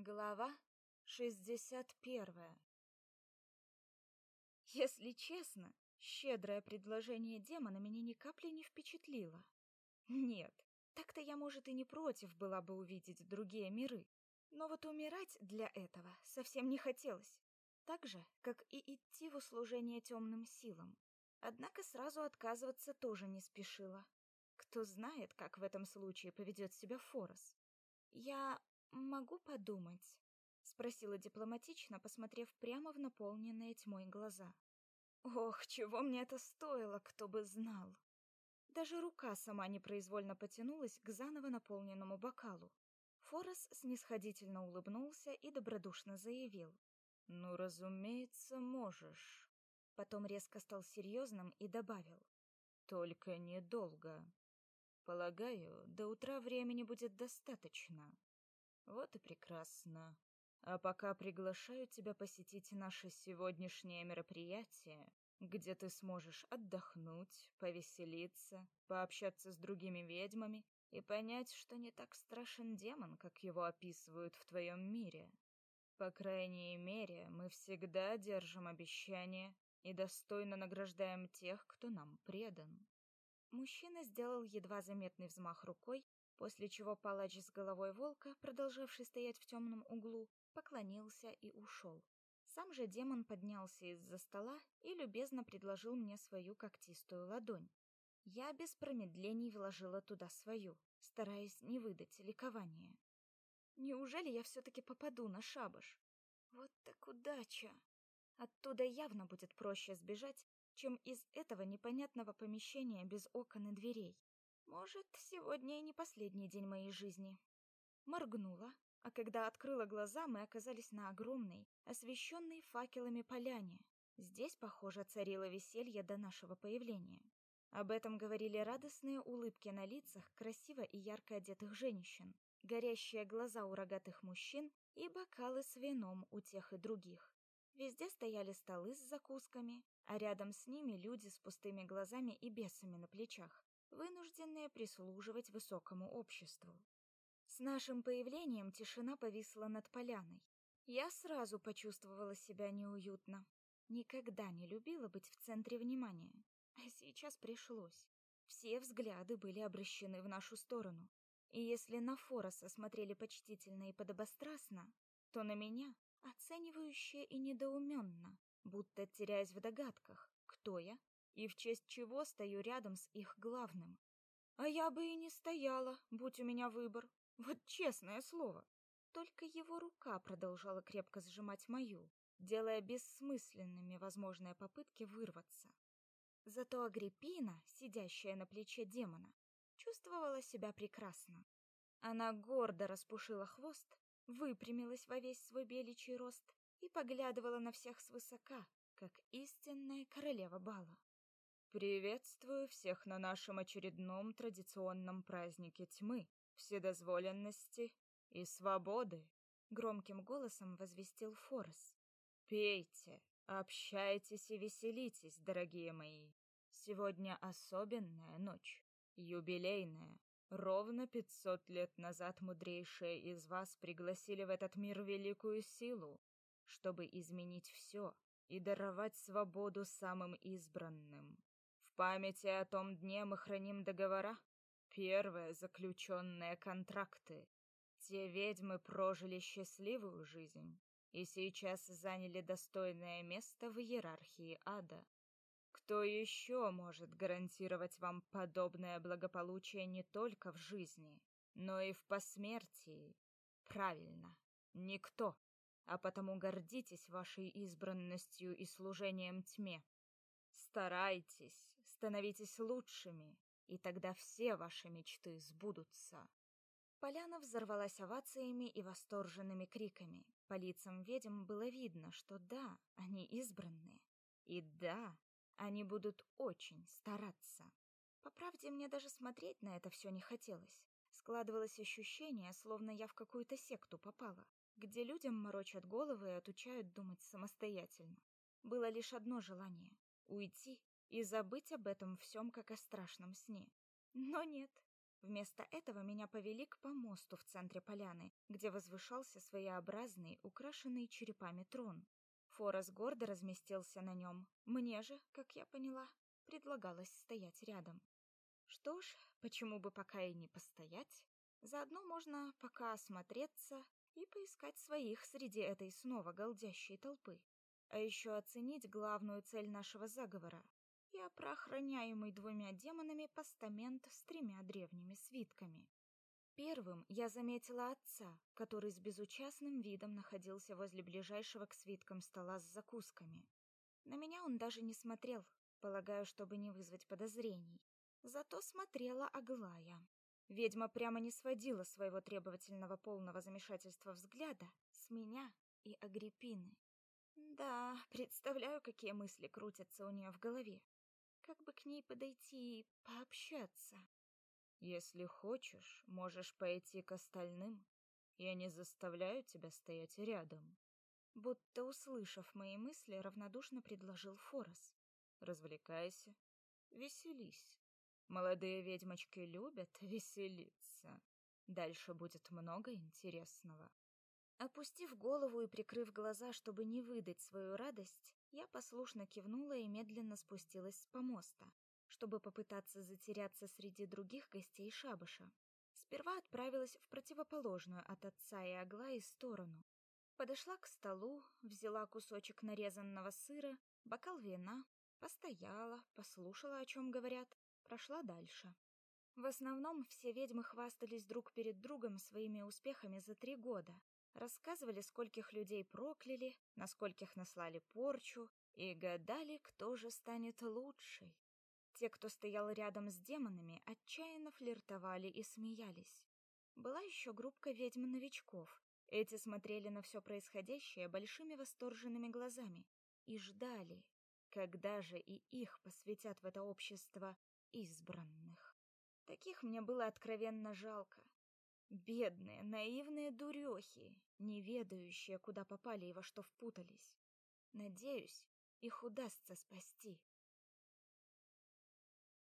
Глава 61 Если честно, щедрое предложение демона меня ни капли не впечатлило. Нет, так-то я, может, и не против была бы увидеть другие миры, но вот умирать для этого совсем не хотелось, так же, как и идти в услужение темным силам. Однако сразу отказываться тоже не спешила. Кто знает, как в этом случае поведет себя Форос. Я могу подумать, спросила дипломатично, посмотрев прямо в наполненные тьмой глаза. Ох, чего мне это стоило, кто бы знал. Даже рука сама непроизвольно потянулась к заново наполненному бокалу. Форес снисходительно улыбнулся и добродушно заявил: "Ну, разумеется, можешь". Потом резко стал серьезным и добавил: "Только недолго. Полагаю, до утра времени будет достаточно. Вот и прекрасно. А пока приглашаю тебя посетить наше сегодняшнее мероприятие, где ты сможешь отдохнуть, повеселиться, пообщаться с другими ведьмами и понять, что не так страшен демон, как его описывают в твоем мире. По крайней мере, мы всегда держим обещания и достойно награждаем тех, кто нам предан. Мужчина сделал едва заметный взмах рукой, после чего палач с головой волка, продолжавший стоять в темном углу, поклонился и ушел. Сам же демон поднялся из-за стола и любезно предложил мне свою когтистую ладонь. Я без промедлений вложила туда свою, стараясь не выдать ликования. Неужели я все таки попаду на шабаш? Вот так удача. Оттуда явно будет проще сбежать, чем из этого непонятного помещения без окон и дверей. Может, сегодня и не последний день моей жизни. Моргнула, а когда открыла глаза, мы оказались на огромной, освещенной факелами поляне. Здесь, похоже, царило веселье до нашего появления. Об этом говорили радостные улыбки на лицах красиво и ярко одетых женщин, горящие глаза у рогатых мужчин и бокалы с вином у тех и других. Везде стояли столы с закусками, а рядом с ними люди с пустыми глазами и бесами на плечах, вынужденные прислуживать высокому обществу. С нашим появлением тишина повисла над поляной. Я сразу почувствовала себя неуютно. Никогда не любила быть в центре внимания, а сейчас пришлось. Все взгляды были обращены в нашу сторону. И если на Фороса смотрели почтительно и подобострастно, то на меня оценивающе и недоуменно, будто теряясь в догадках, кто я и в честь чего стою рядом с их главным. А я бы и не стояла, будь у меня выбор. Вот честное слово. Только его рука продолжала крепко сжимать мою, делая бессмысленными возможные попытки вырваться. Зато Агриппина, сидящая на плече демона, чувствовала себя прекрасно. Она гордо распушила хвост выпрямилась во весь свой беличий рост и поглядывала на всех свысока, как истинная королева бала. Приветствую всех на нашем очередном традиционном празднике тьмы, вседозволенности и свободы, громким голосом возвестил Форс. Пейте, общайтесь и веселитесь, дорогие мои. Сегодня особенная ночь, юбилейная, Ровно пятьсот лет назад мудрейшие из вас пригласили в этот мир великую силу, чтобы изменить все и даровать свободу самым избранным. Памяти о том дне мы храним договора, первые заключенные контракты. Те ведьмы прожили счастливую жизнь и сейчас заняли достойное место в иерархии ада. Кто еще может гарантировать вам подобное благополучие не только в жизни, но и в посмертии? Правильно, никто. А потому гордитесь вашей избранностью и служением тьме. Старайтесь, становитесь лучшими, и тогда все ваши мечты сбудутся. Поляна взорвалась овациями и восторженными криками. По лицам ведьм было видно, что да, они избранные. И да, они будут очень стараться. По правде, мне даже смотреть на это все не хотелось. Складывалось ощущение, словно я в какую-то секту попала, где людям морочат головы и отучают думать самостоятельно. Было лишь одно желание — уйти и забыть об этом всем, как о страшном сне. Но нет, Вместо этого меня повели к помосту в центре поляны, где возвышался своеобразный, украшенный черепами трон. Форос гордо разместился на нем. Мне же, как я поняла, предлагалось стоять рядом. Что ж, почему бы пока и не постоять? Заодно можно пока осмотреться и поискать своих среди этой снова голдящей толпы. А еще оценить главную цель нашего заговора и опрохраняемый двумя демонами постамент с тремя древними свитками. Первым я заметила отца, который с безучастным видом находился возле ближайшего к свиткам стола с закусками. На меня он даже не смотрел, полагаю, чтобы не вызвать подозрений. Зато смотрела Аглая. Ведьма прямо не сводила своего требовательного полного замешательства взгляда с меня и Агриппины. Да, представляю, какие мысли крутятся у нее в голове. Как бы к ней подойти и пообщаться? Если хочешь, можешь пойти к остальным. Я не заставляю тебя стоять рядом. Будто услышав мои мысли, равнодушно предложил Форос. Развлекайся, веселись. Молодые ведьмочки любят веселиться. Дальше будет много интересного. Опустив голову и прикрыв глаза, чтобы не выдать свою радость, я послушно кивнула и медленно спустилась с помоста, чтобы попытаться затеряться среди других гостей шабаша. Сперва отправилась в противоположную от отца и Аглаи сторону. Подошла к столу, взяла кусочек нарезанного сыра, бокал вина, постояла, послушала, о чем говорят, прошла дальше. В основном все ведьмы хвастались друг перед другом своими успехами за три года, рассказывали, скольких людей прокляли, на скольких наслали порчу, и гадали, кто же станет лучшей. Те, кто стоял рядом с демонами, отчаянно флиртовали и смеялись. Была еще группка ведьм-новичков. Эти смотрели на все происходящее большими восторженными глазами и ждали, когда же и их посвятят в это общество избранных. Таких мне было откровенно жалко. Бедные, наивные дурехи, не ведающие, куда попали и во что впутались. Надеюсь, их удастся спасти.